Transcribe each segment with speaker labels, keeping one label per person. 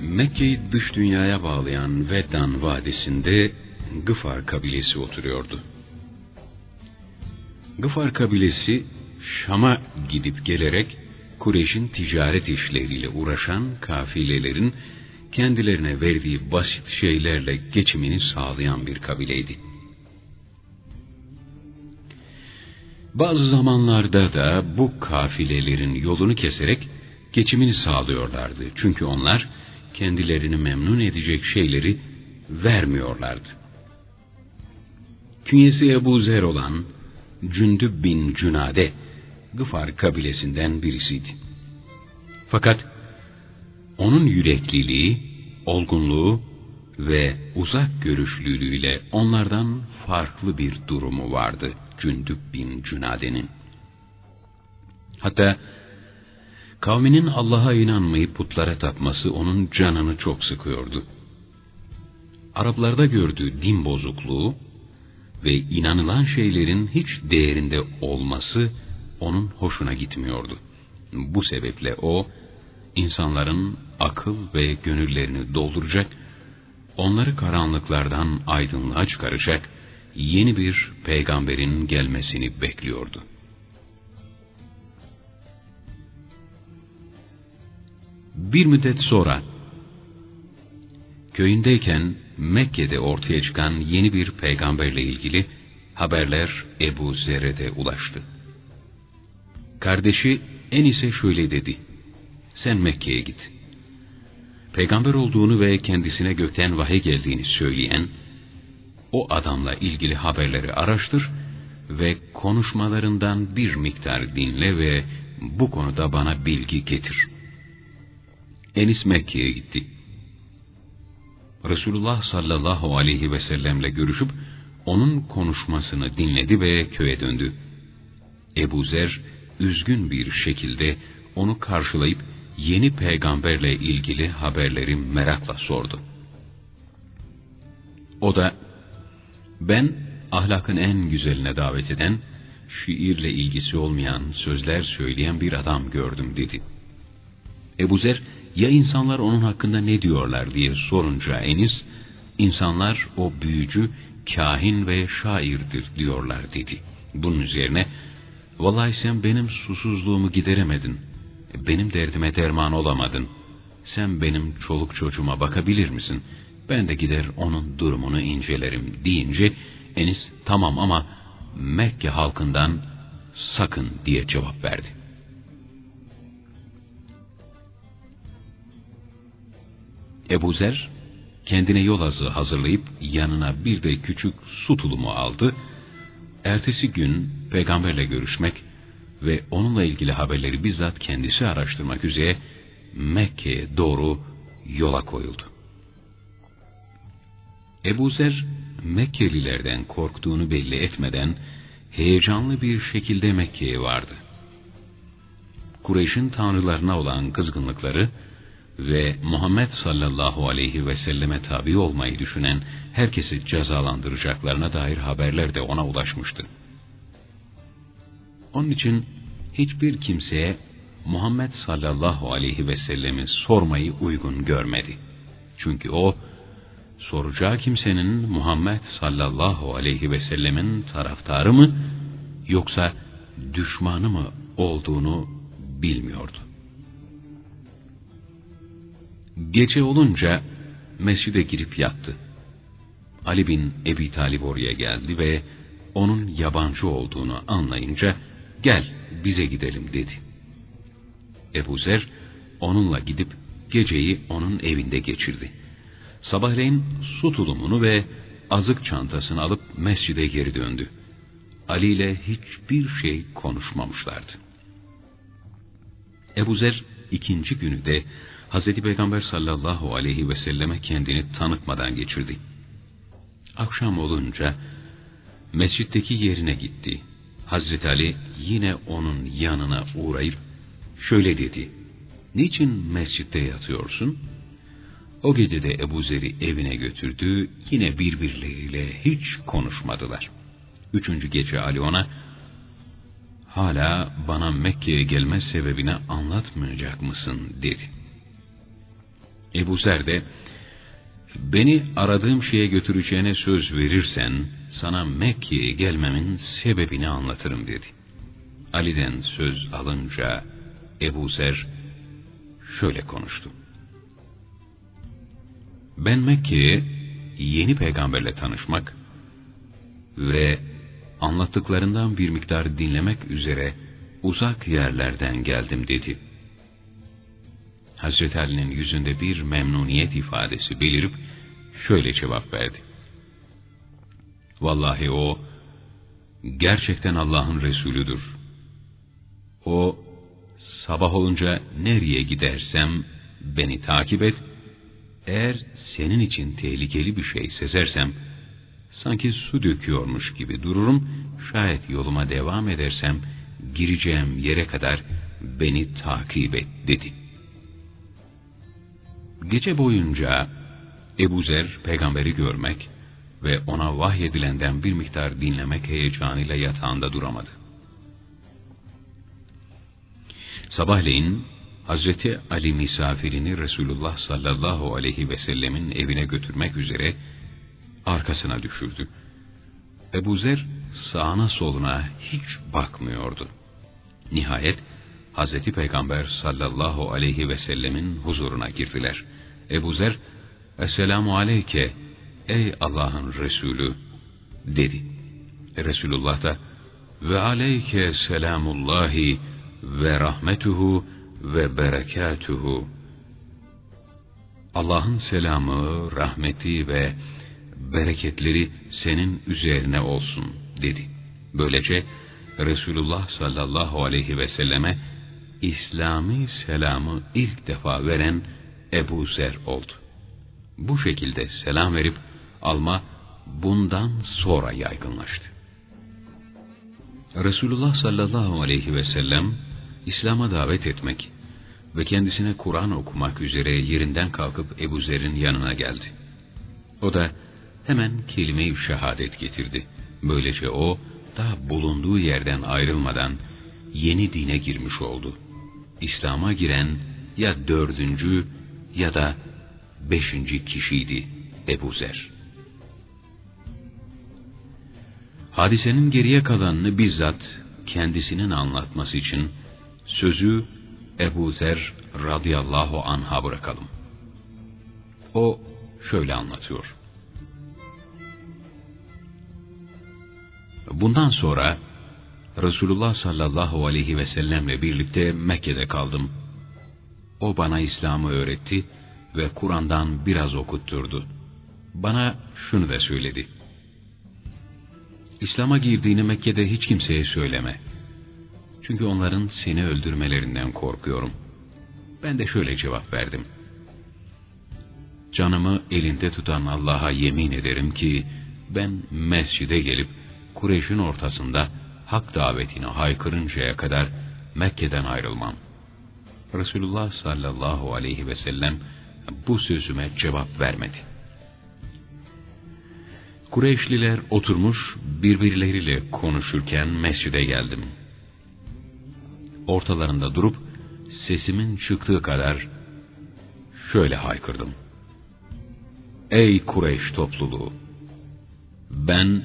Speaker 1: Mekke'yi dış dünyaya bağlayan Veddan Vadisi'nde Gıfar kabilesi oturuyordu. Gıfar kabilesi Şam'a gidip gelerek Kureyş'in ticaret işleriyle uğraşan kafilelerin kendilerine verdiği basit şeylerle geçimini sağlayan bir kabileydi. Bazı zamanlarda da bu kafilelerin yolunu keserek geçimini sağlıyorlardı. Çünkü onlar kendilerini memnun edecek şeyleri vermiyorlardı. Künyesi Ebu Zer olan Cündüb bin Cünade, Gıfar kabilesinden birisiydi. Fakat onun yürekliliği, olgunluğu ve uzak görüşlülüğüyle onlardan farklı bir durumu vardı Cündüb bin Cünade'nin. Hatta kavminin Allah'a inanmayıp putlara tapması onun canını çok sıkıyordu. Araplarda gördüğü din bozukluğu ve inanılan şeylerin hiç değerinde olması onun hoşuna gitmiyordu. Bu sebeple o, insanların akıl ve gönüllerini dolduracak, onları karanlıklardan aydınlığa çıkaracak yeni bir peygamberin gelmesini bekliyordu. Bir müddet sonra, köyündeyken Mekke'de ortaya çıkan yeni bir peygamberle ilgili haberler Ebu Zer'e ulaştı. Kardeşi Enis'e şöyle dedi, sen Mekke'ye git. Peygamber olduğunu ve kendisine gökten vahiy geldiğini söyleyen, o adamla ilgili haberleri araştır ve konuşmalarından bir miktar dinle ve bu konuda bana bilgi getir. Enis Mekke'ye gitti. Resulullah sallallahu aleyhi ve sellemle görüşüp onun konuşmasını dinledi ve köye döndü. Ebu Zer üzgün bir şekilde onu karşılayıp yeni peygamberle ilgili haberleri merakla sordu. O da, ben ahlakın en güzeline davet eden, şiirle ilgisi olmayan sözler söyleyen bir adam gördüm dedi. Ebu Zer, ya insanlar onun hakkında ne diyorlar diye sorunca Enis, insanlar o büyücü, kahin ve şairdir diyorlar dedi. Bunun üzerine, vallahi sen benim susuzluğumu gideremedin, benim derdime derman olamadın, sen benim çoluk çocuğuma bakabilir misin? Ben de gider onun durumunu incelerim deyince, Enis tamam ama Mekke halkından sakın diye cevap verdi. Ebu Zer, kendine yol azı hazırlayıp yanına bir de küçük su tulumu aldı. Ertesi gün peygamberle görüşmek ve onunla ilgili haberleri bizzat kendisi araştırmak üzere Mekke'ye doğru yola koyuldu. Ebu Zer, Mekkelilerden korktuğunu belli etmeden heyecanlı bir şekilde Mekke'ye vardı. Kureyş'in tanrılarına olan kızgınlıkları ve Muhammed sallallahu aleyhi ve selleme tabi olmayı düşünen herkesi cezalandıracaklarına dair haberler de ona ulaşmıştı. Onun için hiçbir kimseye Muhammed sallallahu aleyhi ve sellemi sormayı uygun görmedi. Çünkü o, soracağı kimsenin Muhammed sallallahu aleyhi ve sellemin taraftarı mı, yoksa düşmanı mı olduğunu bilmiyordu. Gece olunca mescide girip yattı. Ali bin Ebi Talib oraya geldi ve onun yabancı olduğunu anlayınca gel bize gidelim dedi. Ebu Zer onunla gidip geceyi onun evinde geçirdi. Sabahleyin su tulumunu ve azık çantasını alıp mescide geri döndü. Ali ile hiçbir şey konuşmamışlardı. Ebu Zer ikinci günü de Hz. Peygamber sallallahu aleyhi ve selleme kendini tanıtmadan geçirdi. Akşam olunca mescitteki yerine gitti. Hazreti Ali yine onun yanına uğrayıp şöyle dedi. Niçin mescitte yatıyorsun? O gece de Ebu Zer'i evine götürdü. Yine birbirleriyle hiç konuşmadılar. Üçüncü gece Ali ona hala bana Mekke'ye gelme sebebini anlatmayacak mısın dedi. Ebu Zer de, beni aradığım şeye götüreceğine söz verirsen, sana Mekke'ye gelmemin sebebini anlatırım dedi. Ali'den söz alınca Ebu Zer şöyle konuştu. Ben Mekke'ye yeni peygamberle tanışmak ve anlattıklarından bir miktar dinlemek üzere uzak yerlerden geldim dedi. Hazreti Ali'nin yüzünde bir memnuniyet ifadesi belirip şöyle cevap verdi. Vallahi o gerçekten Allah'ın Resulüdür. O sabah olunca nereye gidersem beni takip et. Eğer senin için tehlikeli bir şey sezersem sanki su döküyormuş gibi dururum. Şayet yoluma devam edersem gireceğim yere kadar beni takip et dedi. Gece boyunca Ebu Zer peygamberi görmek ve ona vahyedilenden bir miktar dinlemek heyecanıyla yatağında duramadı. Sabahleyin Hazreti Ali misafirini Resulullah sallallahu aleyhi ve sellemin evine götürmek üzere arkasına düşürdü. Ebu Zer sağına soluna hiç bakmıyordu. Nihayet Hazreti Peygamber sallallahu aleyhi ve sellemin huzuruna girdiler. Ebu Zer, Esselamu aleyke ey Allah'ın Resulü dedi. Resulullah da ve aleyke selamullahi ve rahmetuhu ve berekatuhu. Allah'ın selamı, rahmeti ve bereketleri senin üzerine olsun dedi. Böylece Resulullah sallallahu aleyhi ve selleme İslami selamı ilk defa veren Ebu Zer oldu. Bu şekilde selam verip alma bundan sonra yaygınlaştı. Resulullah sallallahu aleyhi ve sellem İslam'a davet etmek ve kendisine Kur'an okumak üzere yerinden kalkıp Ebu Zer'in yanına geldi. O da hemen kelime-i şehadet getirdi. Böylece o daha bulunduğu yerden ayrılmadan yeni dine girmiş oldu. İslam'a giren ya dördüncü ya da beşinci kişiydi Ebu Zer. Hadisenin geriye kalanını bizzat kendisinin anlatması için sözü Ebu Zer radıyallahu anh'a bırakalım. O şöyle anlatıyor. Bundan sonra Resulullah sallallahu aleyhi ve sellemle birlikte Mekke'de kaldım. O bana İslam'ı öğretti ve Kur'an'dan biraz okutturdu. Bana şunu da söyledi. İslam'a girdiğini Mekke'de hiç kimseye söyleme. Çünkü onların seni öldürmelerinden korkuyorum. Ben de şöyle cevap verdim. Canımı elinde tutan Allah'a yemin ederim ki ben mescide gelip Kureyş'in ortasında hak davetini haykırıncaya kadar Mekke'den ayrılmam. Resulullah sallallahu aleyhi ve sellem bu sözüme cevap vermedi. Kureyşliler oturmuş birbirleriyle konuşurken mescide geldim. Ortalarında durup sesimin çıktığı kadar şöyle haykırdım. Ey Kureyş topluluğu! Ben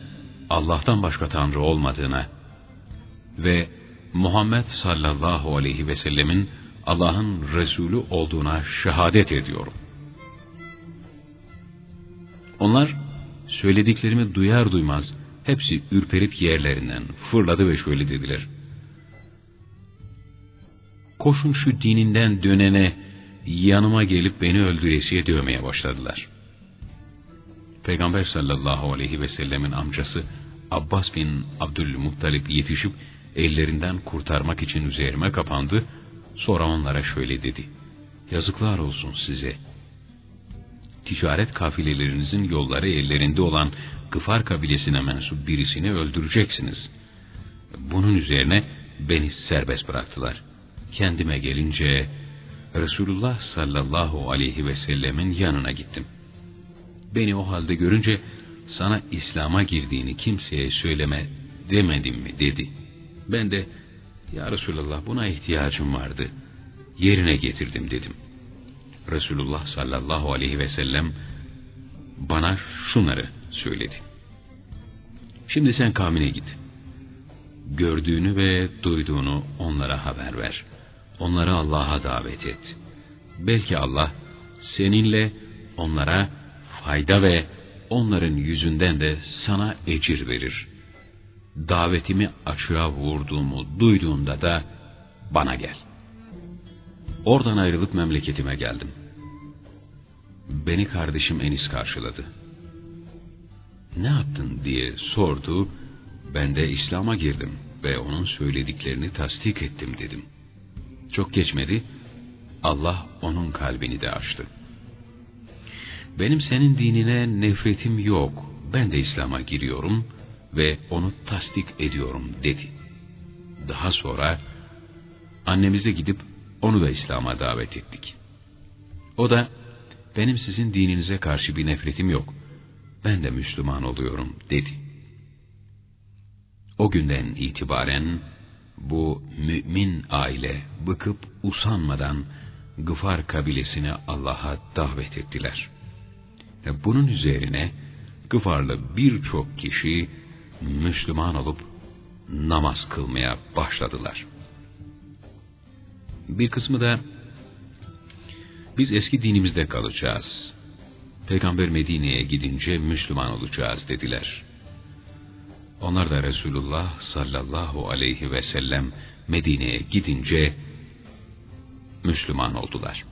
Speaker 1: Allah'tan başka Tanrı olmadığına ve Muhammed sallallahu aleyhi ve sellemin Allah'ın Resulü olduğuna şehadet ediyorum. Onlar söylediklerimi duyar duymaz hepsi ürperip yerlerinden fırladı ve şöyle dediler. Koşun şu dininden dönene yanıma gelip beni öldüresiye dövmeye başladılar. Peygamber sallallahu aleyhi ve sellemin amcası Abbas bin Abdülmuttalip yetişip ellerinden kurtarmak için üzerime kapandı Sonra onlara şöyle dedi. Yazıklar olsun size. Ticaret kafilelerinizin yolları ellerinde olan Gıfar kabilesine mensup birisini öldüreceksiniz. Bunun üzerine beni serbest bıraktılar. Kendime gelince Resulullah sallallahu aleyhi ve sellemin yanına gittim. Beni o halde görünce sana İslam'a girdiğini kimseye söyleme demedim mi dedi. Ben de ya Resulallah buna ihtiyacım vardı. Yerine getirdim dedim. Resulullah sallallahu aleyhi ve sellem bana şunları söyledi. Şimdi sen kavmine git. Gördüğünü ve duyduğunu onlara haber ver. Onları Allah'a davet et. Belki Allah seninle onlara fayda ve onların yüzünden de sana ecir verir. Davetimi açığa vurduğumu duyduğunda da bana gel. Oradan ayrılıp memleketime geldim. Beni kardeşim Enis karşıladı. Ne yaptın diye sordu. Ben de İslam'a girdim ve onun söylediklerini tasdik ettim dedim. Çok geçmedi. Allah onun kalbini de açtı. Benim senin dinine nefretim yok. Ben de İslam'a giriyorum ve onu tasdik ediyorum dedi. Daha sonra annemize gidip onu da İslam'a davet ettik. O da benim sizin dininize karşı bir nefretim yok. Ben de Müslüman oluyorum dedi. O günden itibaren bu mümin aile bıkıp usanmadan Gıfar kabilesini Allah'a davet ettiler. Bunun üzerine Gıfarlı birçok kişi Müslüman olup namaz kılmaya başladılar. Bir kısmı da biz eski dinimizde kalacağız. Peygamber Medine'ye gidince Müslüman olacağız dediler. Onlar da Resulullah sallallahu aleyhi ve sellem Medine'ye gidince Müslüman oldular.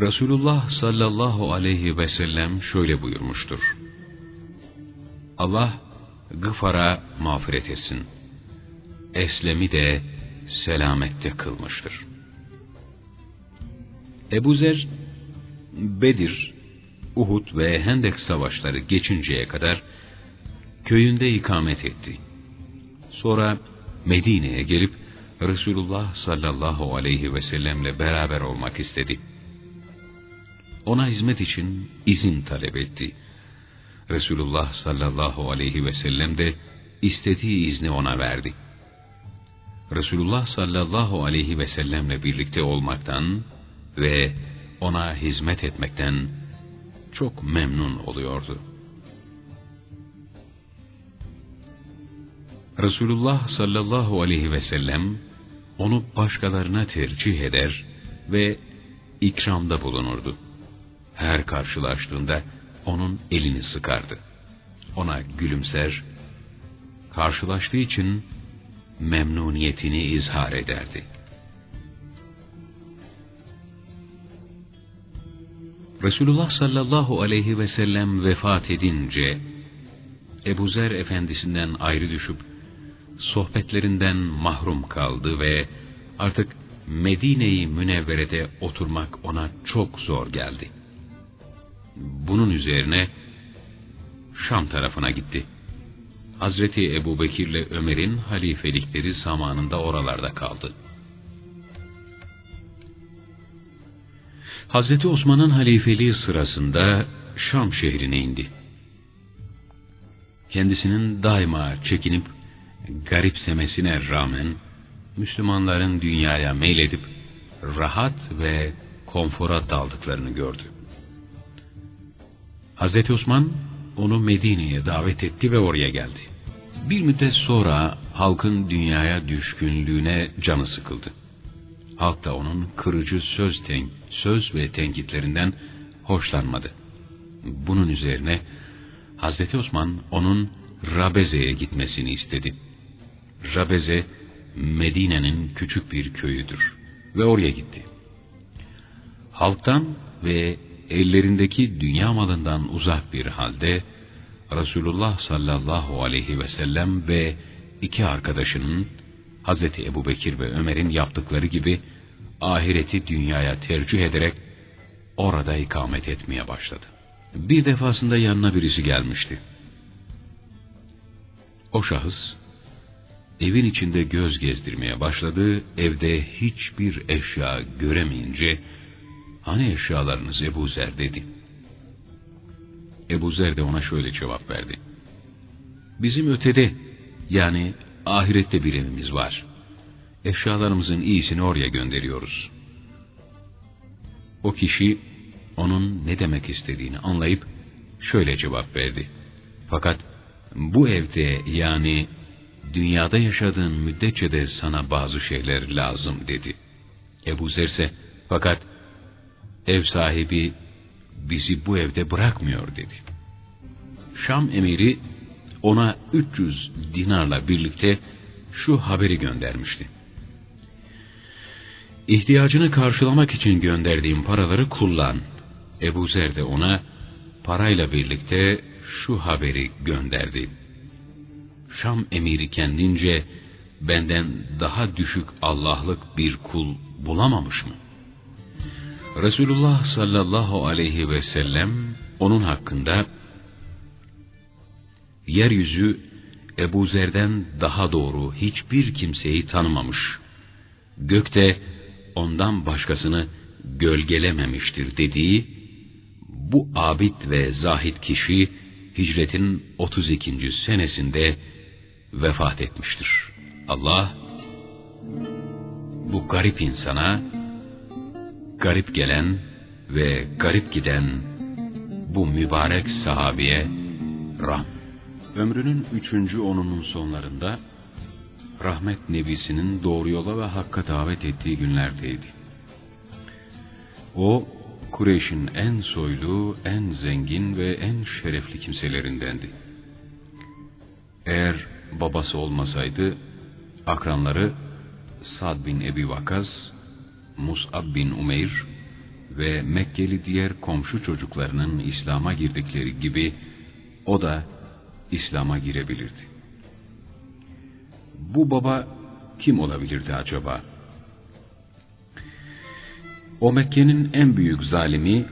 Speaker 1: Resulullah sallallahu aleyhi ve sellem şöyle buyurmuştur. Allah Gıfar'a mağfiret etsin. Eslem'i de selamette kılmıştır. Ebu Zer, Bedir, Uhud ve Hendek savaşları geçinceye kadar köyünde ikamet etti. Sonra Medine'ye gelip Resulullah sallallahu aleyhi ve sellemle beraber olmak istedi. Ona hizmet için izin talep etti. Resulullah sallallahu aleyhi ve sellem de istediği izni ona verdi. Resulullah sallallahu aleyhi ve sellemle birlikte olmaktan ve ona hizmet etmekten çok memnun oluyordu. Resulullah sallallahu aleyhi ve sellem onu başkalarına tercih eder ve ikramda bulunurdu. Her karşılaştığında onun elini sıkardı. Ona gülümser, karşılaştığı için memnuniyetini izhar ederdi. Resulullah sallallahu aleyhi ve sellem vefat edince, Ebu Zer efendisinden ayrı düşüp, sohbetlerinden mahrum kaldı ve artık Medine-i Münevvere'de oturmak ona çok zor geldi. Bunun üzerine Şam tarafına gitti. Hazreti Ebu Bekir ile Ömer'in halifelikleri zamanında oralarda kaldı. Hazreti Osman'ın halifeliği sırasında Şam şehrine indi. Kendisinin daima çekinip garipsemesine rağmen Müslümanların dünyaya meyledip rahat ve konfora daldıklarını gördü. Hazreti Osman onu Medine'ye davet etti ve oraya geldi. Bir müddet sonra halkın dünyaya düşkünlüğüne canı sıkıldı. Halk da onun kırıcı söz, ten, söz ve tenkitlerinden hoşlanmadı. Bunun üzerine Hazreti Osman onun Rabeze'ye gitmesini istedi. Rabeze, Medine'nin küçük bir köyüdür ve oraya gitti. Halktan ve ellerindeki dünya malından uzak bir halde Resulullah sallallahu aleyhi ve sellem ve iki arkadaşının Hazreti Ebu Bekir ve Ömer'in yaptıkları gibi ahireti dünyaya tercih ederek orada ikamet etmeye başladı. Bir defasında yanına birisi gelmişti. O şahıs evin içinde göz gezdirmeye başladı, evde hiçbir eşya göremeyince Hani eşyalarınız Ebu Zer dedi. Ebu Zer de ona şöyle cevap verdi. Bizim ötede yani ahirette bir evimiz var. eşyalarımızın iyisini oraya gönderiyoruz. O kişi onun ne demek istediğini anlayıp şöyle cevap verdi. Fakat bu evde yani dünyada yaşadığın müddetçe de sana bazı şeyler lazım dedi. Ebu Zer ise fakat ev sahibi bizi bu evde bırakmıyor dedi. Şam emiri ona 300 dinarla birlikte şu haberi göndermişti. İhtiyacını karşılamak için gönderdiğim paraları kullan. Ebu Zer de ona parayla birlikte şu haberi gönderdi. Şam emiri kendince benden daha düşük Allah'lık bir kul bulamamış mı? Resulullah sallallahu aleyhi ve sellem onun hakkında yeryüzü Ebu Zer'den daha doğru hiçbir kimseyi tanımamış. Gökte ondan başkasını gölgelememiştir dediği bu abid ve zahid kişi hicretin 32. senesinde vefat etmiştir. Allah bu garip insana garip gelen ve garip giden bu mübarek sahabiye ram. Ömrünün üçüncü onunun sonlarında rahmet nebisinin doğru yola ve hakka davet ettiği günlerdeydi. O, Kureyş'in en soylu, en zengin ve en şerefli kimselerindendi. Eğer babası olmasaydı, akranları Sad bin Ebi Vakaz, Mus'ab bin Umeyr ve Mekkeli diğer komşu çocuklarının İslam'a girdikleri gibi o da İslam'a girebilirdi. Bu baba kim olabilirdi acaba? O Mekke'nin en büyük zalimi,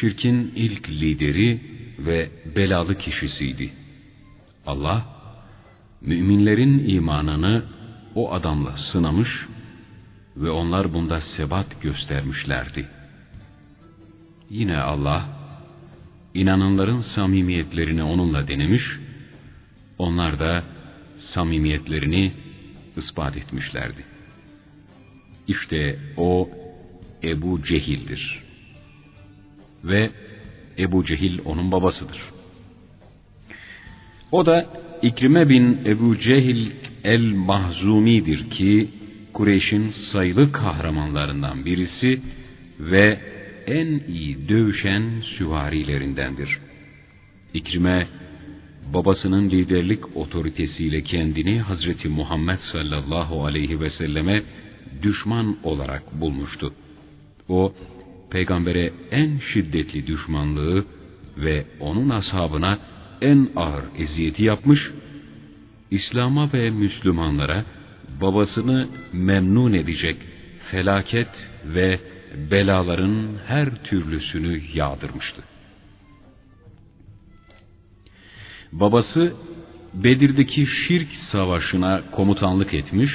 Speaker 1: şirkin ilk lideri ve belalı kişisiydi. Allah, müminlerin imanını o adamla sınamış ve onlar bunda sebat göstermişlerdi. Yine Allah, inananların samimiyetlerini onunla denemiş, onlar da samimiyetlerini ispat etmişlerdi. İşte o Ebu Cehil'dir. Ve Ebu Cehil onun babasıdır. O da İkrime bin Ebu Cehil el-Mahzumi'dir ki Kureyş'in sayılı kahramanlarından birisi ve en iyi dövüşen süvarilerindendir. İkrime babasının liderlik otoritesiyle kendini Hazreti Muhammed sallallahu aleyhi ve selleme düşman olarak bulmuştu. O, peygambere en şiddetli düşmanlığı ve onun ashabına en ağır eziyeti yapmış, İslam'a ve Müslümanlara babasını memnun edecek felaket ve belaların her türlüsünü yağdırmıştı. Babası Bedir'deki şirk savaşına komutanlık etmiş,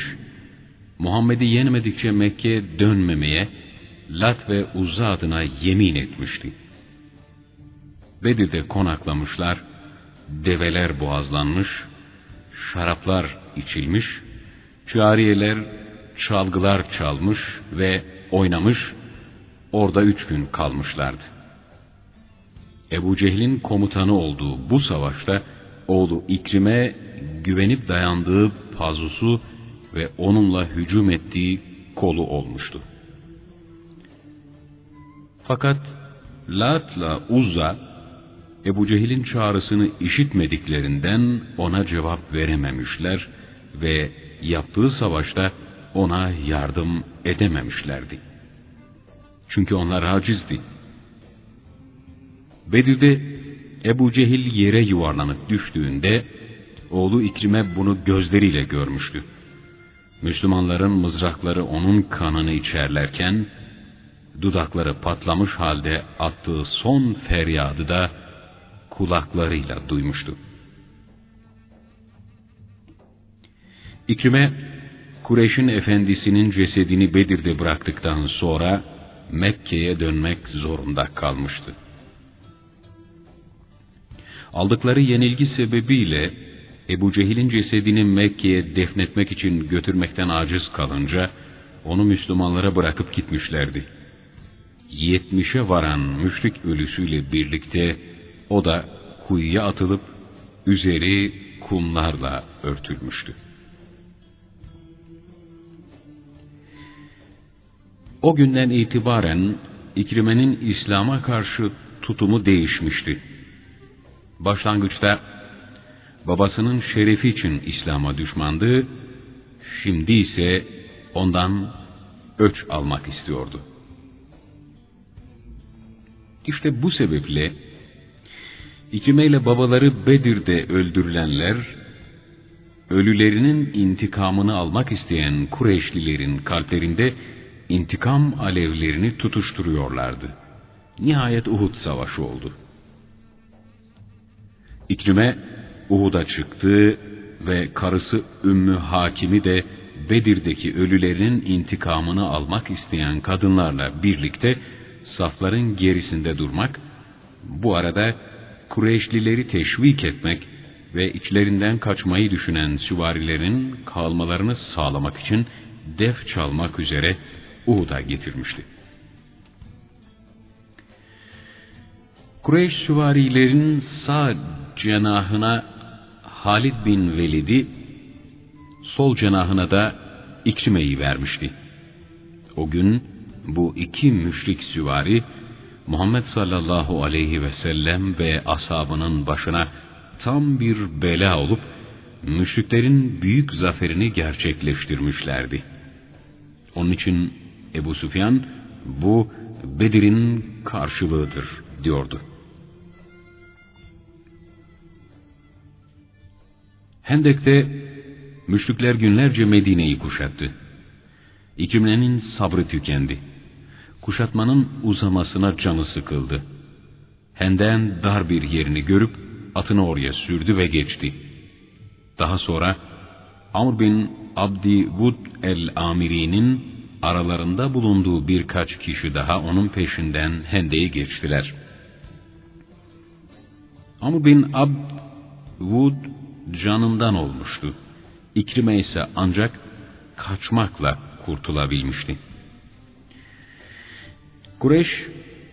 Speaker 1: Muhammed'i yenemedikçe Mekke'ye dönmemeye Lat ve Uzza adına yemin etmişti. Bedir'de konaklamışlar, develer boğazlanmış, şaraplar içilmiş, çariyeler çalgılar çalmış ve oynamış, orada üç gün kalmışlardı. Ebu Cehil'in komutanı olduğu bu savaşta oğlu İkrim'e güvenip dayandığı pazusu ve onunla hücum ettiği kolu olmuştu. Fakat Lat'la Uzza Ebu Cehil'in çağrısını işitmediklerinden ona cevap verememişler ve yaptığı savaşta ona yardım edememişlerdi. Çünkü onlar acizdi. Bedir'de Ebu Cehil yere yuvarlanıp düştüğünde oğlu İkrim'e bunu gözleriyle görmüştü. Müslümanların mızrakları onun kanını içerlerken dudakları patlamış halde attığı son feryadı da kulaklarıyla duymuştu. İkrime, Kureyş'in efendisinin cesedini Bedir'de bıraktıktan sonra Mekke'ye dönmek zorunda kalmıştı. Aldıkları yenilgi sebebiyle Ebu Cehil'in cesedini Mekke'ye defnetmek için götürmekten aciz kalınca, onu Müslümanlara bırakıp gitmişlerdi. Yetmişe varan müşrik ölüsüyle birlikte o da kuyuya atılıp üzeri kumlarla örtülmüştü. O günden itibaren İkrime'nin İslam'a karşı tutumu değişmişti. Başlangıçta babasının şerefi için İslam'a düşmandı, şimdi ise ondan öç almak istiyordu. İşte bu sebeple İkrime ile babaları Bedir'de öldürülenler, ölülerinin intikamını almak isteyen Kureyşlilerin kalplerinde intikam alevlerini tutuşturuyorlardı. Nihayet Uhud savaşı oldu. İkrime Uhud'a çıktı ve karısı Ümmü Hakim'i de Bedir'deki ölülerinin intikamını almak isteyen kadınlarla birlikte safların gerisinde durmak, bu arada Kureyşlileri teşvik etmek ve içlerinden kaçmayı düşünen süvarilerin kalmalarını sağlamak için def çalmak üzere Uhud'a getirmişti. Kureyş süvarilerin sağ cenahına Halid bin Velid'i, sol cenahına da İkrime'yi vermişti. O gün bu iki müşrik süvari, Muhammed sallallahu aleyhi ve sellem ve ashabının başına tam bir bela olup, müşriklerin büyük zaferini gerçekleştirmişlerdi. Onun için Ebu Süfyan, bu Bedir'in karşılığıdır diyordu. Hendek'te müşrikler günlerce Medine'yi kuşattı. İkrimlerin sabrı tükendi. Kuşatmanın uzamasına canı sıkıldı. Henden dar bir yerini görüp atını oraya sürdü ve geçti. Daha sonra Amr bin Abdi Vud el-Amiri'nin aralarında bulunduğu birkaç kişi daha onun peşinden Hende'yi geçtiler. Amr bin Abd Vud canından olmuştu. İkrime ise ancak kaçmakla kurtulabilmişti. Kureyş,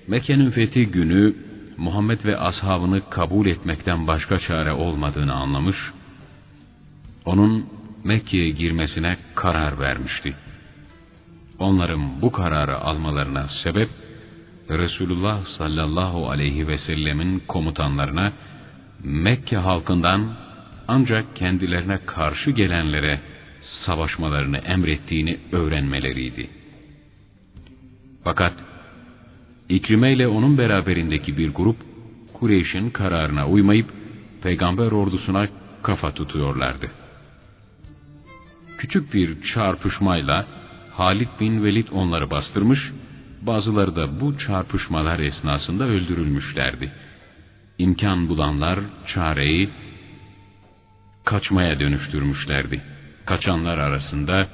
Speaker 1: Mekke'nin fethi günü Muhammed ve ashabını kabul etmekten başka çare olmadığını anlamış, onun Mekke'ye girmesine karar vermişti. Onların bu kararı almalarına sebep, Resulullah sallallahu aleyhi ve sellemin komutanlarına Mekke halkından ancak kendilerine karşı gelenlere savaşmalarını emrettiğini öğrenmeleriydi. Fakat İkrime ile onun beraberindeki bir grup Kureyş'in kararına uymayıp peygamber ordusuna kafa tutuyorlardı. Küçük bir çarpışmayla Halid bin Velid onları bastırmış, bazıları da bu çarpışmalar esnasında öldürülmüşlerdi. İmkan bulanlar çareyi kaçmaya dönüştürmüşlerdi. Kaçanlar arasında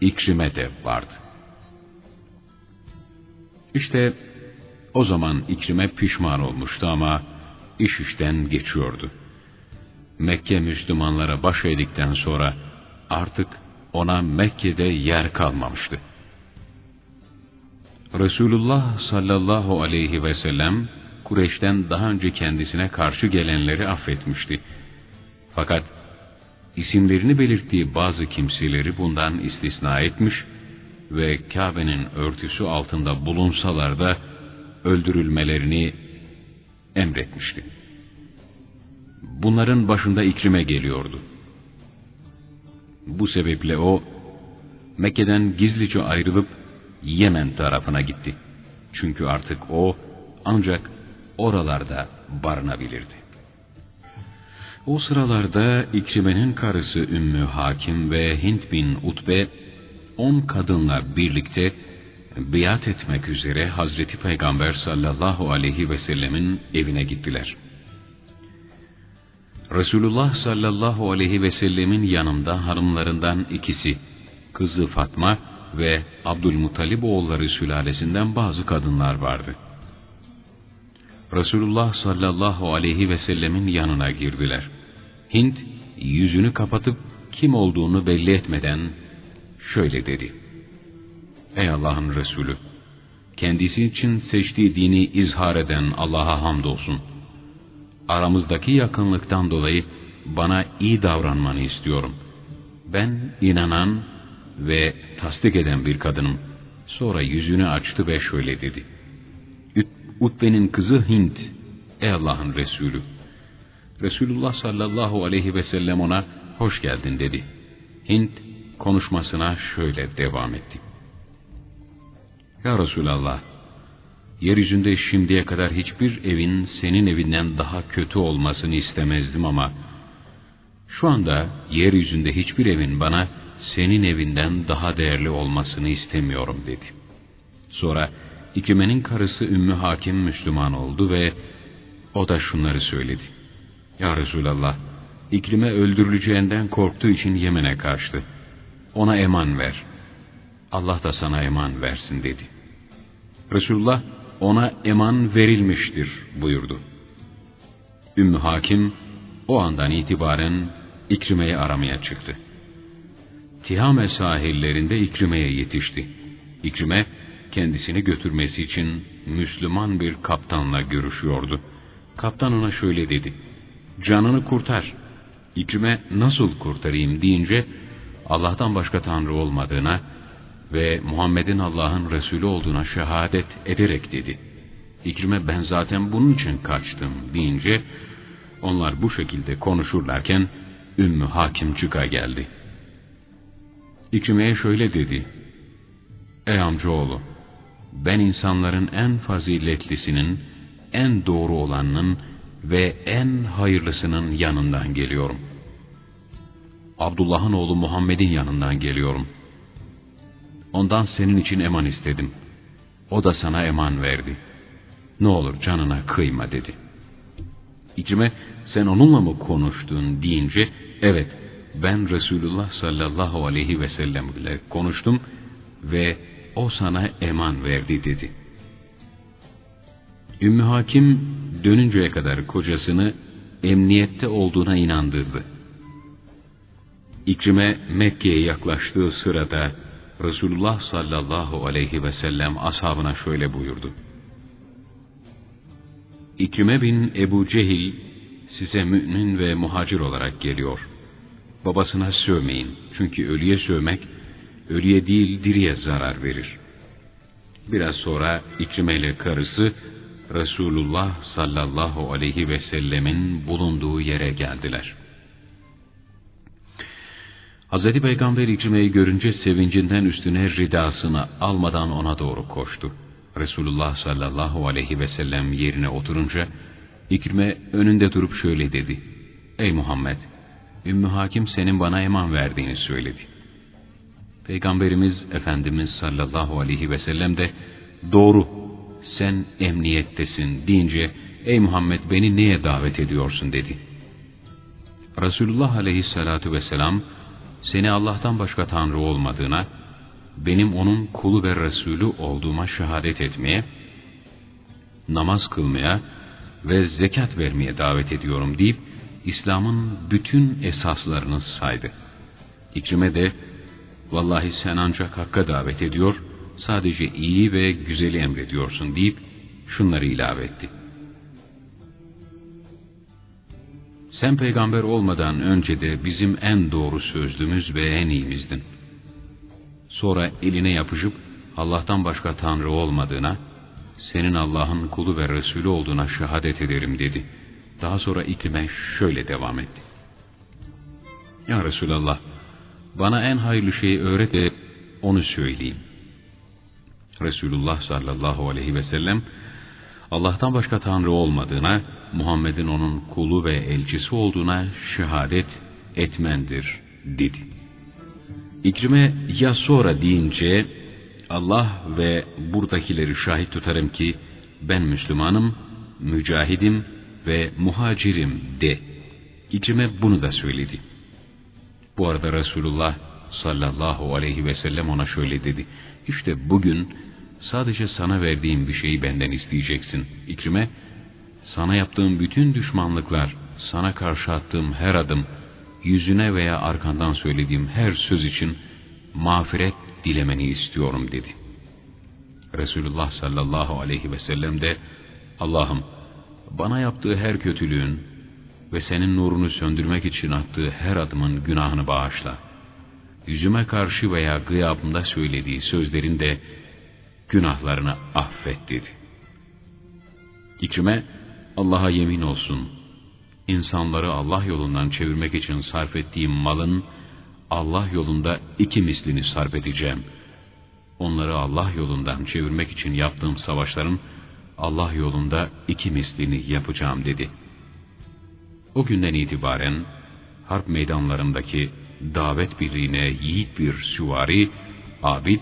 Speaker 1: İkrime de vardı. İşte o zaman İkrime pişman olmuştu ama iş işten geçiyordu. Mekke Müslümanlara baş eğdikten sonra artık ona Mekke'de yer kalmamıştı. Resulullah sallallahu aleyhi ve sellem Kureyş'ten daha önce kendisine karşı gelenleri affetmişti. Fakat isimlerini belirttiği bazı kimseleri bundan istisna etmiş ve Kabe'nin örtüsü altında bulunsalar da öldürülmelerini emretmişti. Bunların başında İkrime geliyordu. Bu sebeple o, Mekke'den gizlice ayrılıp Yemen tarafına gitti. Çünkü artık o ancak oralarda barınabilirdi. O sıralarda İkrime'nin karısı Ümmü Hakim ve Hint bin Utbe on kadınla birlikte biat etmek üzere Hazreti Peygamber sallallahu aleyhi ve sellemin evine gittiler. Resulullah sallallahu aleyhi ve sellemin yanında hanımlarından ikisi, kızı Fatma ve Abdülmuttalib oğulları sülalesinden bazı kadınlar vardı. Resulullah sallallahu aleyhi ve sellemin yanına girdiler. Hint, yüzünü kapatıp kim olduğunu belli etmeden şöyle dedi. Ey Allah'ın Resulü! Kendisi için seçtiği dini izhar eden Allah'a hamdolsun. Aramızdaki yakınlıktan dolayı bana iyi davranmanı istiyorum. Ben inanan ve tasdik eden bir kadınım. Sonra yüzünü açtı ve şöyle dedi. Utbe'nin kızı Hint, ey Allah'ın Resulü. Resulullah sallallahu aleyhi ve sellem ona hoş geldin dedi. Hint konuşmasına şöyle devam etti. Ya Resulallah, yeryüzünde şimdiye kadar hiçbir evin senin evinden daha kötü olmasını istemezdim ama şu anda yeryüzünde hiçbir evin bana senin evinden daha değerli olmasını istemiyorum dedi. Sonra İkrime'nin karısı Ümmü Hakim Müslüman oldu ve o da şunları söyledi. Ya Resulallah, İkrime öldürüleceğinden korktuğu için Yemen'e kaçtı. Ona eman ver. Allah da sana eman versin dedi. Resulullah ona eman verilmiştir buyurdu. Ümmü Hakim o andan itibaren İkrime'yi aramaya çıktı. Tihame sahillerinde İkrime'ye yetişti. İkrime kendisini götürmesi için Müslüman bir kaptanla görüşüyordu. Kaptan ona şöyle dedi. Canını kurtar. İkrime nasıl kurtarayım deyince Allah'tan başka Tanrı olmadığına ve Muhammed'in Allah'ın Resulü olduğuna şehadet ederek dedi. İkrime ben zaten bunun için kaçtım deyince onlar bu şekilde konuşurlarken Ümmü Hakim çıka geldi. İkrime'ye şöyle dedi. Ey amcaoğlu ben insanların en faziletlisinin, en doğru olanının ve en hayırlısının yanından geliyorum. Abdullah'ın oğlu Muhammed'in yanından geliyorum. Ondan senin için eman istedim. O da sana eman verdi. Ne olur canına kıyma dedi. İçime sen onunla mı konuştun deyince evet ben Resulullah sallallahu aleyhi ve sellem ile konuştum ve o sana eman verdi dedi. Ümmü Hakim dönünceye kadar kocasını emniyette olduğuna inandırdı. İkrime Mekke'ye yaklaştığı sırada Resulullah sallallahu aleyhi ve sellem ashabına şöyle buyurdu. İkrime bin Ebu Cehil size mümin ve muhacir olarak geliyor. Babasına sövmeyin çünkü ölüye sövmek ölüye değil diriye zarar verir. Biraz sonra İkrime ile karısı Resulullah sallallahu aleyhi ve sellemin bulunduğu yere geldiler. Hz. Peygamber İkrime'yi görünce sevincinden üstüne ridasını almadan ona doğru koştu. Resulullah sallallahu aleyhi ve sellem yerine oturunca İkrime önünde durup şöyle dedi. Ey Muhammed! Ümmü Hakim senin bana eman verdiğini söyledi. Peygamberimiz Efendimiz sallallahu aleyhi ve sellem de doğru sen emniyettesin deyince ey Muhammed beni neye davet ediyorsun dedi. Resulullah aleyhissalatu vesselam seni Allah'tan başka Tanrı olmadığına, benim onun kulu ve Resulü olduğuma şehadet etmeye, namaz kılmaya ve zekat vermeye davet ediyorum deyip İslam'ın bütün esaslarını saydı. İkrime de Vallahi sen ancak hakka davet ediyor, sadece iyi ve güzeli emrediyorsun deyip şunları ilave etti. Sen peygamber olmadan önce de bizim en doğru sözlümüz ve en iyimizdin. Sonra eline yapışıp Allah'tan başka Tanrı olmadığına, senin Allah'ın kulu ve Resulü olduğuna şehadet ederim dedi. Daha sonra iklime şöyle devam etti. Ya Resulallah, bana en hayırlı şeyi öğret de onu söyleyeyim. Resulullah sallallahu aleyhi ve sellem Allah'tan başka Tanrı olmadığına, Muhammed'in onun kulu ve elçisi olduğuna şehadet etmendir dedi. İkrime ya sonra deyince Allah ve buradakileri şahit tutarım ki ben Müslümanım, mücahidim ve muhacirim de. İkrime bunu da söyledi. Bu arada Resulullah sallallahu aleyhi ve sellem ona şöyle dedi. İşte bugün sadece sana verdiğim bir şeyi benden isteyeceksin. İkrime, sana yaptığım bütün düşmanlıklar, sana karşı attığım her adım, yüzüne veya arkandan söylediğim her söz için mağfiret dilemeni istiyorum dedi. Resulullah sallallahu aleyhi ve sellem de Allah'ım bana yaptığı her kötülüğün ve senin nurunu söndürmek için attığı her adımın günahını bağışla. Yüzüme karşı veya gıyabımda söylediği sözlerin de günahlarını affet dedi. İçime Allah'a yemin olsun, insanları Allah yolundan çevirmek için sarf ettiğim malın Allah yolunda iki mislini sarf edeceğim. Onları Allah yolundan çevirmek için yaptığım savaşların Allah yolunda iki mislini yapacağım dedi. O günden itibaren harp meydanlarındaki davet birliğine yiğit bir süvari, abid,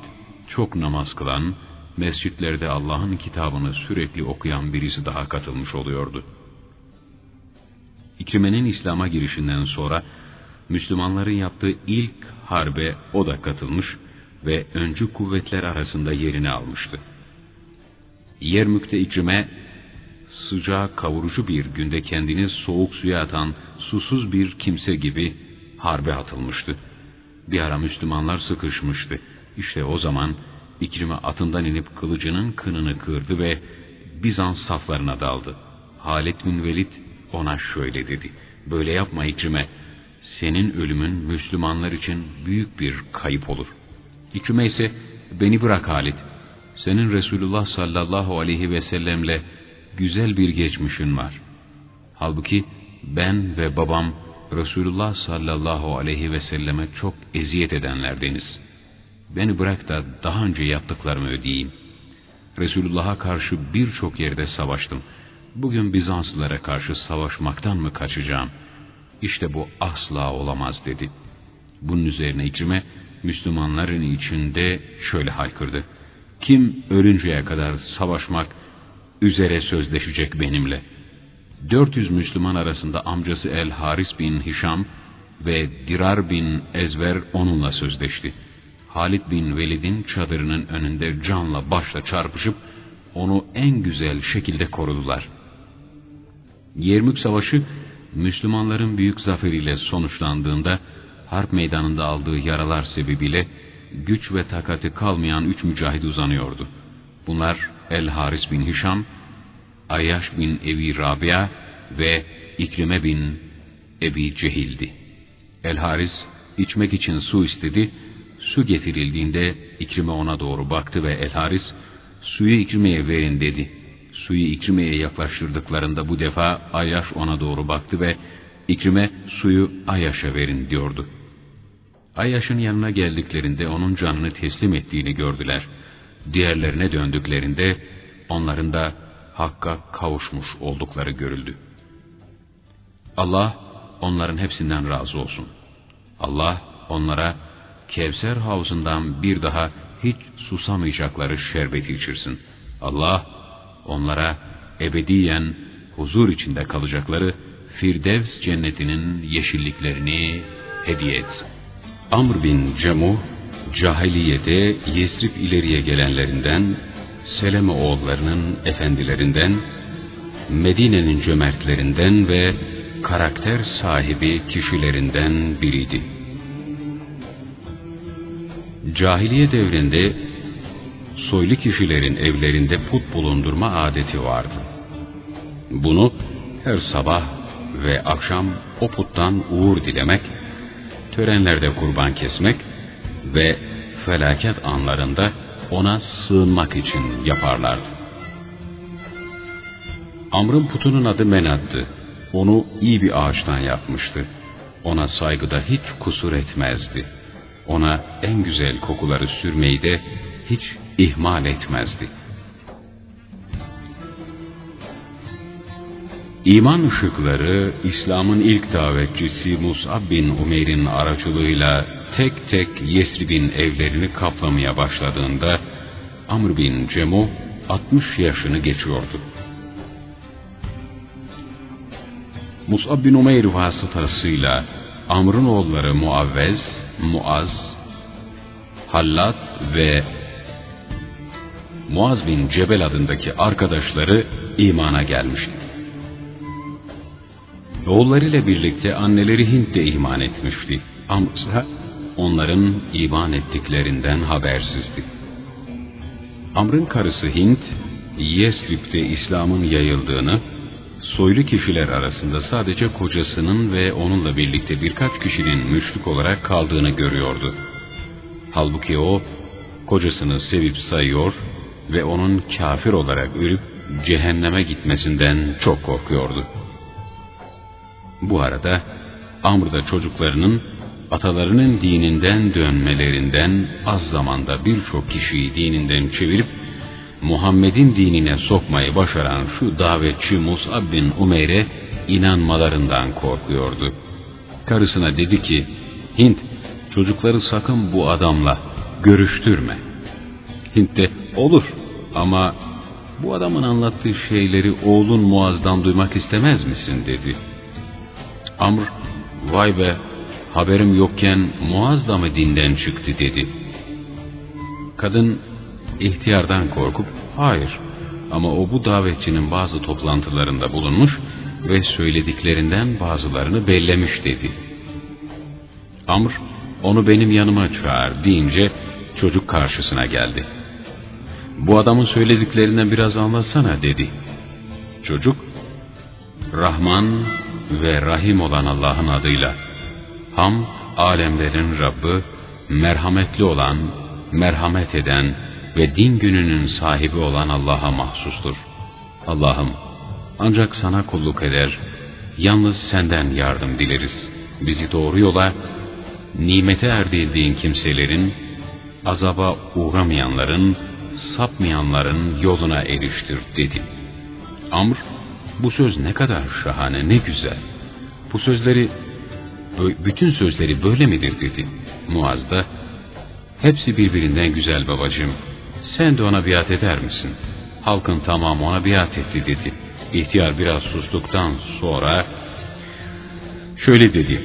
Speaker 1: çok namaz kılan, mescitlerde Allah'ın kitabını sürekli okuyan birisi daha katılmış oluyordu. İkrime'nin İslam'a girişinden sonra Müslümanların yaptığı ilk harbe o da katılmış ve öncü kuvvetler arasında yerini almıştı. Yermük'te İkrime, sıcağı kavurucu bir günde kendini soğuk suya atan susuz bir kimse gibi harbe atılmıştı. Bir ara Müslümanlar sıkışmıştı. İşte o zaman İkrime atından inip kılıcının kınını kırdı ve Bizans saflarına daldı. Halit bin Velid ona şöyle dedi. Böyle yapma İkrime. Senin ölümün Müslümanlar için büyük bir kayıp olur. İkrime ise beni bırak Halit. Senin Resulullah sallallahu aleyhi ve sellemle güzel bir geçmişin var. Halbuki ben ve babam Resulullah sallallahu aleyhi ve selleme çok eziyet edenlerdeniz. Beni bırak da daha önce yaptıklarımı ödeyeyim. Resulullah'a karşı birçok yerde savaştım. Bugün Bizanslılara karşı savaşmaktan mı kaçacağım? İşte bu asla olamaz dedi. Bunun üzerine İkrime Müslümanların içinde şöyle haykırdı. Kim ölünceye kadar savaşmak üzere sözleşecek benimle? 400 Müslüman arasında amcası El Haris bin Hişam ve Dirar bin Ezver onunla sözleşti. Halid bin Velid'in çadırının önünde canla başla çarpışıp onu en güzel şekilde korudular. Yermük Savaşı Müslümanların büyük zaferiyle sonuçlandığında harp meydanında aldığı yaralar sebebiyle güç ve takati kalmayan üç mücahid uzanıyordu. Bunlar El Haris bin Hişam, Ayyaş bin Ebi Rabia ve İkrime bin Ebi Cehil'di. El Haris içmek için su istedi. Su getirildiğinde İkrime ona doğru baktı ve El Haris suyu İkrime'ye verin dedi. Suyu İkrime'ye yaklaştırdıklarında bu defa Ayyaş ona doğru baktı ve İkrime suyu Ayyaş'a verin diyordu. Ayyaş'ın yanına geldiklerinde onun canını teslim ettiğini gördüler. Diğerlerine döndüklerinde onların da Hakk'a kavuşmuş oldukları görüldü. Allah onların hepsinden razı olsun. Allah onlara Kevser havuzundan bir daha hiç susamayacakları şerbeti içirsin. Allah onlara ebediyen huzur içinde kalacakları Firdevs cennetinin yeşilliklerini hediye etsin. Amr bin Cemu, cahiliyede Yesrib ileriye gelenlerinden, Seleme oğullarının efendilerinden, Medine'nin cömertlerinden ve karakter sahibi kişilerinden biriydi. Cahiliye devrinde soylu kişilerin evlerinde put bulundurma adeti vardı. Bunu her sabah ve akşam o puttan uğur dilemek, törenlerde kurban kesmek ve felaket anlarında ona sığınmak için yaparlardı. Amr'ın putunun adı Menad'dı. Onu iyi bir ağaçtan yapmıştı. Ona saygıda hiç kusur etmezdi. Ona en güzel kokuları sürmeyi de hiç ihmal etmezdi. İman ışıkları İslam'ın ilk davetçisi Mus'ab bin Umeyr'in aracılığıyla tek tek Yesrib'in evlerini kaplamaya başladığında Amr bin Cemo 60 yaşını geçiyordu. Mus'ab bin Umeyr vasıtasıyla Amr'ın oğulları Muavvez, Muaz, Hallat ve Muaz bin Cebel adındaki arkadaşları imana gelmişti. Oğullarıyla birlikte anneleri Hint de iman etmişti. İse onların iman ettiklerinden habersizdi. Amr'ın karısı Hint, Yesrib'de İslam'ın yayıldığını, soylu kişiler arasında sadece kocasının ve onunla birlikte birkaç kişinin müşrik olarak kaldığını görüyordu. Halbuki o, kocasını sevip sayıyor ve onun kafir olarak ölüp cehenneme gitmesinden çok korkuyordu. Bu arada Amr da çocuklarının atalarının dininden dönmelerinden az zamanda birçok kişiyi dininden çevirip Muhammed'in dinine sokmayı başaran şu davetçi Mus'ab bin Umeyr'e inanmalarından korkuyordu. Karısına dedi ki, Hint çocukları sakın bu adamla görüştürme. Hint de olur ama bu adamın anlattığı şeyleri oğlun Muaz'dan duymak istemez misin dedi. Amr, vay be haberim yokken Muaz da mı dinden çıktı dedi. Kadın ihtiyardan korkup hayır ama o bu davetçinin bazı toplantılarında bulunmuş ve söylediklerinden bazılarını bellemiş dedi. Amr onu benim yanıma çağır deyince çocuk karşısına geldi. Bu adamın söylediklerinden biraz anlatsana dedi. Çocuk Rahman ve Rahim olan Allah'ın adıyla Ham alemlerin Rabbi, merhametli olan, merhamet eden ve din gününün sahibi olan Allah'a mahsustur. Allah'ım ancak sana kulluk eder, yalnız senden yardım dileriz. Bizi doğru yola, nimete erdirdiğin kimselerin, azaba uğramayanların, sapmayanların yoluna eriştir dedi. Amr, bu söz ne kadar şahane, ne güzel. Bu sözleri, bütün sözleri böyle midir dedi. Muaz da, hepsi birbirinden güzel babacığım. Sen de ona biat eder misin? Halkın tamamı ona biat etti dedi. İhtiyar biraz sustuktan sonra şöyle dedi.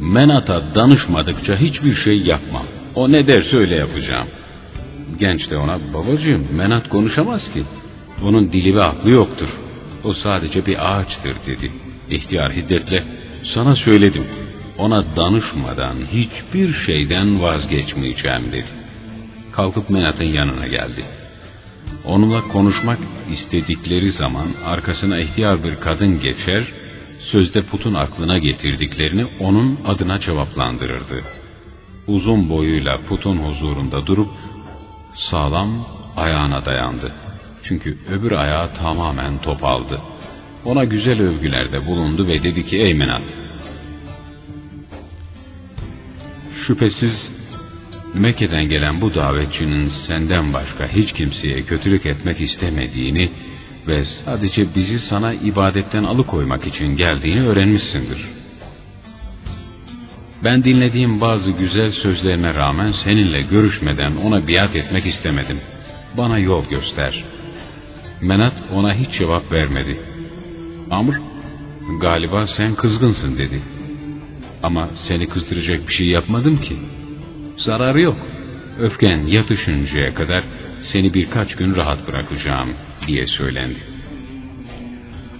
Speaker 1: Menat'a danışmadıkça hiçbir şey yapmam. O ne derse öyle yapacağım. Genç de ona babacığım Menat konuşamaz ki. Onun dili ve aklı yoktur. O sadece bir ağaçtır dedi. İhtiyar hiddetle sana söyledim. Ona danışmadan hiçbir şeyden vazgeçmeyeceğim dedi. Kalkıp Menat'ın yanına geldi. Onunla konuşmak istedikleri zaman arkasına ihtiyar bir kadın geçer, sözde putun aklına getirdiklerini onun adına cevaplandırırdı. Uzun boyuyla putun huzurunda durup sağlam ayağına dayandı. Çünkü öbür ayağı tamamen topaldı. Ona güzel övgülerde bulundu ve dedi ki ey Menat, şüphesiz Mekke'den gelen bu davetçinin senden başka hiç kimseye kötülük etmek istemediğini ve sadece bizi sana ibadetten alıkoymak için geldiğini öğrenmişsindir. Ben dinlediğim bazı güzel sözlerine rağmen seninle görüşmeden ona biat etmek istemedim. Bana yol göster. Menat ona hiç cevap vermedi. Amr, galiba sen kızgınsın dedi. Ama seni kızdıracak bir şey yapmadım ki. Zararı yok. Öfken yatışıncaya kadar seni birkaç gün rahat bırakacağım diye söylendi.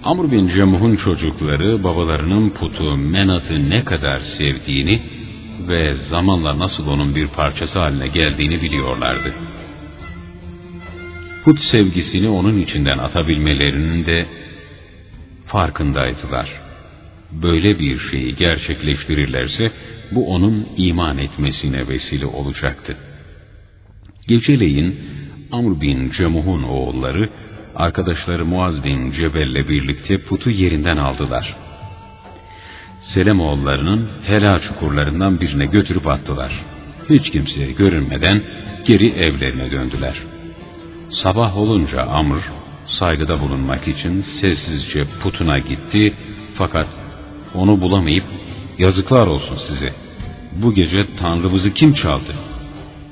Speaker 1: Amr bin Cemuh'un çocukları babalarının putu Menat'ı ne kadar sevdiğini ve zamanla nasıl onun bir parçası haline geldiğini biliyorlardı. Put sevgisini onun içinden atabilmelerinin de farkındaydılar. Böyle bir şeyi gerçekleştirirlerse bu onun iman etmesine vesile olacaktı. Geceleyin Amr bin Cemuh'un oğulları arkadaşları Muaz bin Cebel'le birlikte putu yerinden aldılar. Selemoğullarının helal çukurlarından birine götürüp attılar. Hiç kimseye görünmeden geri evlerine döndüler. Sabah olunca Amr saygıda bulunmak için sessizce putuna gitti fakat onu bulamayıp yazıklar olsun size. Bu gece tanrımızı kim çaldı?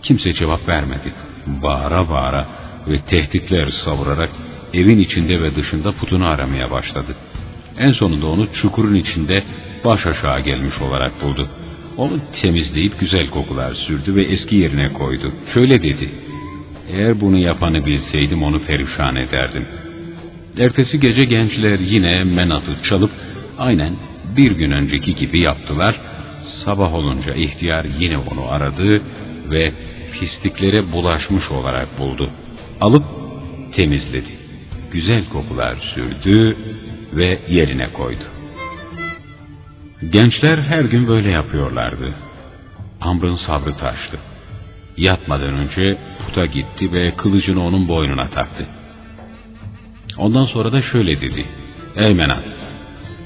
Speaker 1: Kimse cevap vermedi. Bağıra bağıra ve tehditler savurarak evin içinde ve dışında putunu aramaya başladı. En sonunda onu çukurun içinde baş aşağı gelmiş olarak buldu. Onu temizleyip güzel kokular sürdü ve eski yerine koydu. Şöyle dedi, eğer bunu yapanı bilseydim onu perişan ederdim. Ertesi gece gençler yine menatı çalıp aynen bir gün önceki gibi yaptılar. Sabah olunca ihtiyar yine onu aradı ve pisliklere bulaşmış olarak buldu. Alıp temizledi. Güzel kokular sürdü ve yerine koydu. Gençler her gün böyle yapıyorlardı. Amr'ın sabrı taştı. Yatmadan önce puta gitti ve kılıcını onun boynuna taktı. Ondan sonra da şöyle dedi. Ey Menat,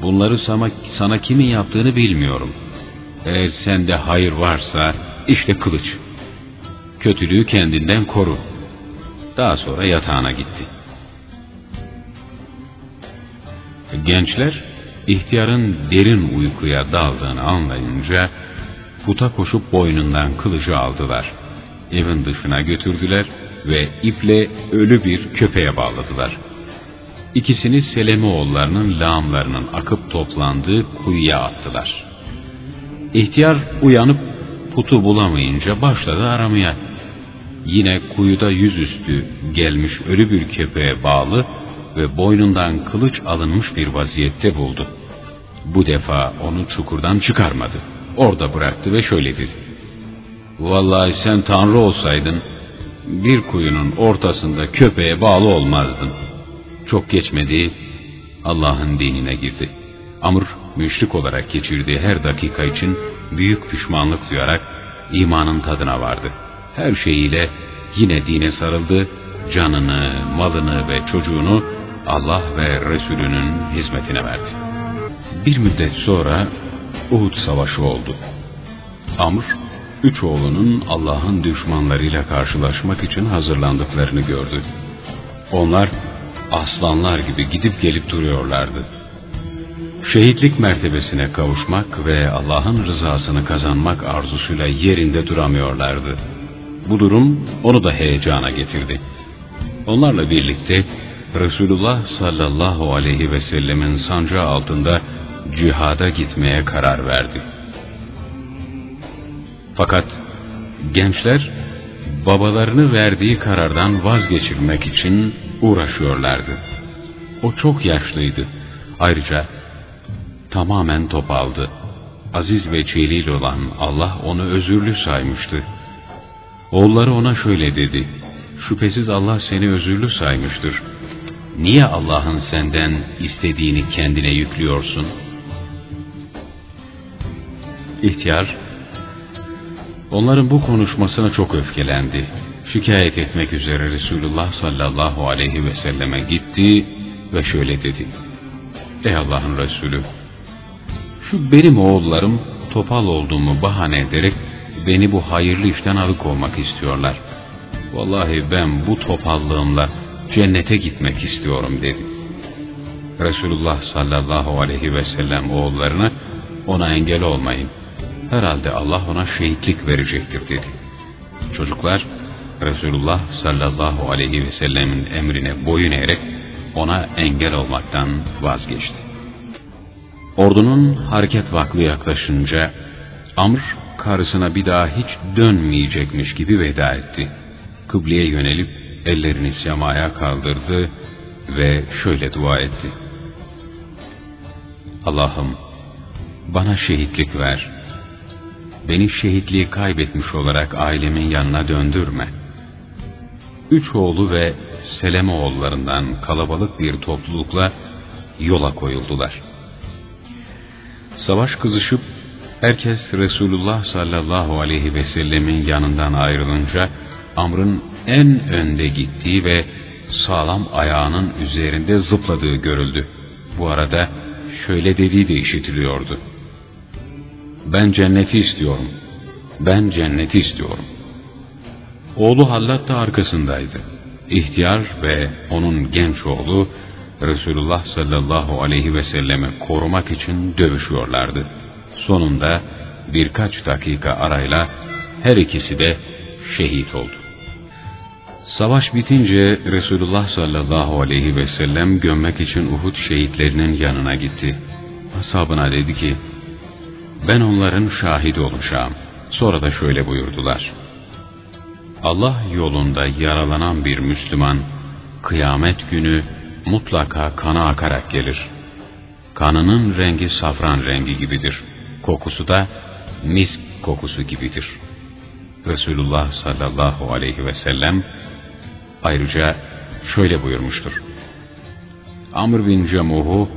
Speaker 1: bunları sana, sana kimin yaptığını bilmiyorum. Eğer sende hayır varsa işte kılıç. Kötülüğü kendinden koru. Daha sonra yatağına gitti. Gençler ihtiyarın derin uykuya daldığını anlayınca puta koşup boynundan kılıcı aldılar. Evin dışına götürdüler ve iple ölü bir köpeğe bağladılar. İkisini Selemoğullarının lağımlarının akıp toplandığı kuyuya attılar. İhtiyar uyanıp putu bulamayınca başladı aramaya. Yine kuyuda yüzüstü gelmiş ölü bir köpeğe bağlı ve boynundan kılıç alınmış bir vaziyette buldu. Bu defa onu çukurdan çıkarmadı. Orada bıraktı ve şöyle dedi. Vallahi sen tanrı olsaydın bir kuyunun ortasında köpeğe bağlı olmazdın. Çok geçmedi Allah'ın dinine girdi. Amr müşrik olarak geçirdiği her dakika için büyük pişmanlık duyarak imanın tadına vardı. Her şeyiyle yine dine sarıldı, canını, malını ve çocuğunu Allah ve Resulünün hizmetine verdi. Bir müddet sonra Uhud Savaşı oldu. Amr, üç oğlunun Allah'ın düşmanlarıyla karşılaşmak için hazırlandıklarını gördü. Onlar aslanlar gibi gidip gelip duruyorlardı. Şehitlik mertebesine kavuşmak ve Allah'ın rızasını kazanmak arzusuyla yerinde duramıyorlardı. Bu durum onu da heyecana getirdi. Onlarla birlikte Resulullah sallallahu aleyhi ve sellemin sancağı altında cihada gitmeye karar verdi. Fakat gençler babalarını verdiği karardan vazgeçirmek için uğraşıyorlardı. O çok yaşlıydı. Ayrıca tamamen topaldı. Aziz ve celil olan Allah onu özürlü saymıştı. Oğulları ona şöyle dedi. Şüphesiz Allah seni özürlü saymıştır. Niye Allah'ın senden istediğini kendine yüklüyorsun? İhtiyar, onların bu konuşmasına çok öfkelendi. Şikayet etmek üzere Resulullah sallallahu aleyhi ve selleme gitti ve şöyle dedi. Ey Allah'ın Resulü, şu benim oğullarım topal olduğumu bahane ederek beni bu hayırlı işten alıkoymak istiyorlar. Vallahi ben bu topallığımla cennete gitmek istiyorum dedi. Resulullah sallallahu aleyhi ve sellem oğullarına ona engel olmayın. Herhalde Allah ona şehitlik verecektir dedi. Çocuklar Resulullah sallallahu aleyhi ve sellemin emrine boyun eğerek ona engel olmaktan vazgeçti. Ordunun hareket vakti yaklaşınca Amr karısına bir daha hiç dönmeyecekmiş gibi veda etti. Kıbleye yönelip ellerini semaya kaldırdı ve şöyle dua etti. Allah'ım bana şehitlik ver. Beni şehitliği kaybetmiş olarak ailemin yanına döndürme. Üç oğlu ve Seleme oğullarından kalabalık bir toplulukla yola koyuldular. Savaş kızışıp herkes Resulullah sallallahu aleyhi ve sellemin yanından ayrılınca Amr'ın en önde gittiği ve sağlam ayağının üzerinde zıpladığı görüldü. Bu arada şöyle dediği de işitiliyordu. Ben cenneti istiyorum. Ben cenneti istiyorum. Oğlu Hallat da arkasındaydı. İhtiyar ve onun genç oğlu Resulullah sallallahu aleyhi ve selleme korumak için dövüşüyorlardı. Sonunda birkaç dakika arayla her ikisi de şehit oldu. Savaş bitince Resulullah sallallahu aleyhi ve sellem gömmek için Uhud şehitlerinin yanına gitti. Ashabına dedi ki, ben onların şahidi olacağım. Sonra da şöyle buyurdular. Allah yolunda yaralanan bir Müslüman, kıyamet günü mutlaka kana akarak gelir. Kanının rengi safran rengi gibidir. Kokusu da misk kokusu gibidir. Resulullah sallallahu aleyhi ve sellem ayrıca şöyle buyurmuştur. Amr bin Cemuh'u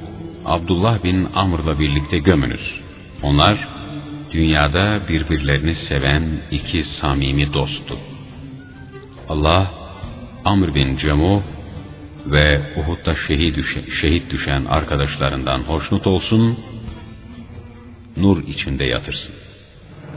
Speaker 1: Abdullah bin Amr'la birlikte gömünüz. Onlar dünyada birbirlerini seven iki samimi dosttu. Allah Amr bin Cemuh ve Uhud'da şehit, düşen, şehit düşen arkadaşlarından hoşnut olsun, nur içinde yatırsın.